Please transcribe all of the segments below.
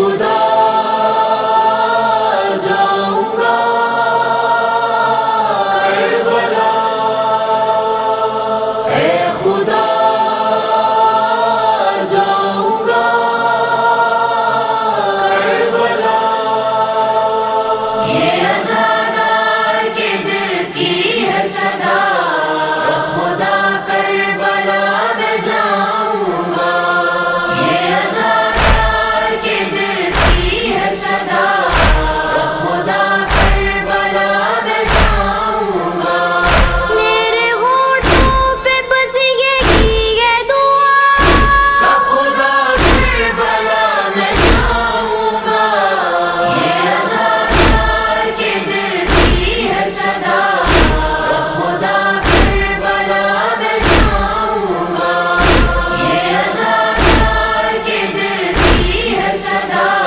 خدا صدا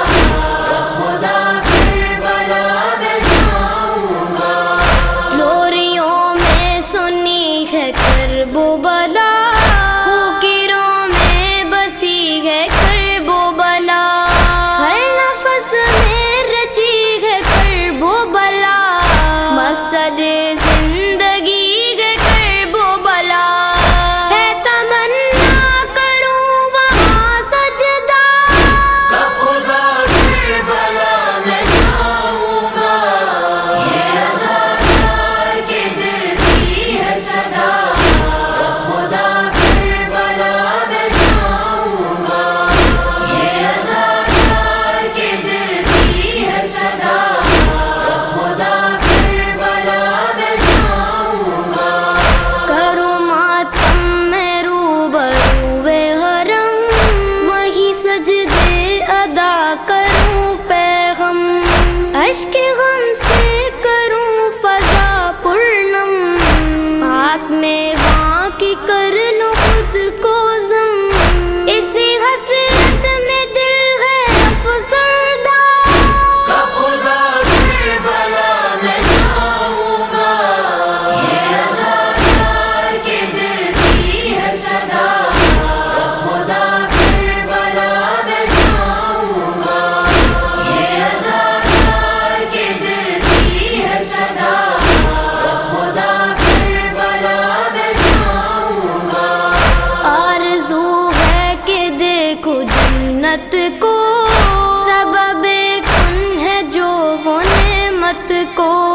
جنت کو سبب کن ہے جو وہ نعمت کو؟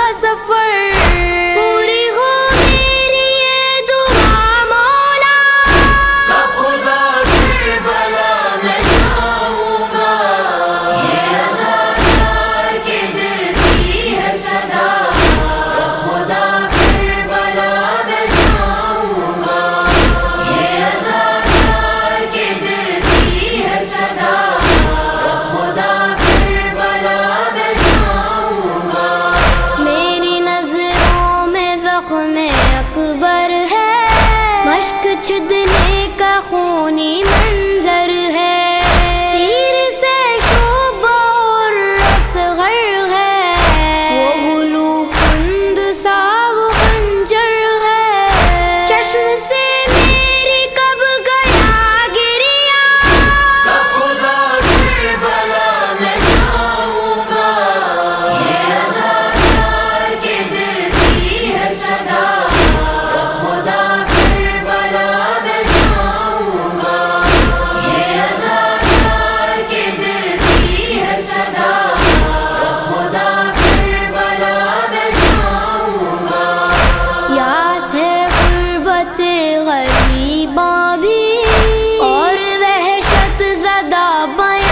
کا سفر۔ بیان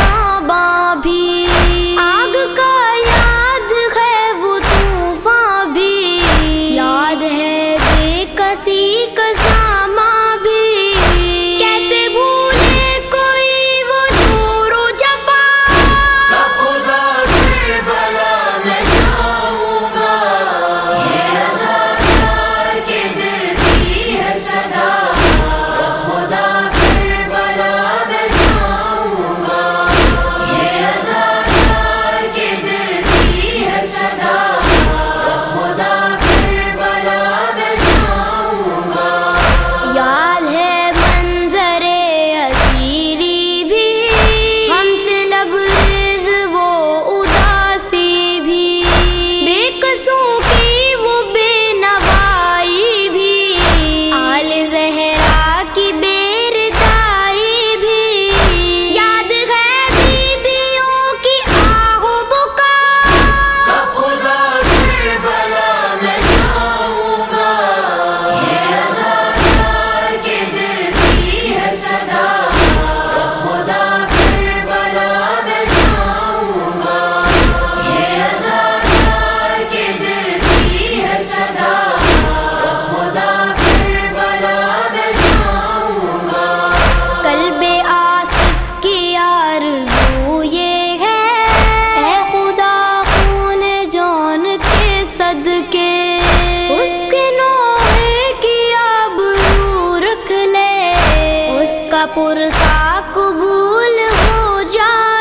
پرسا قبول ہو جائے۔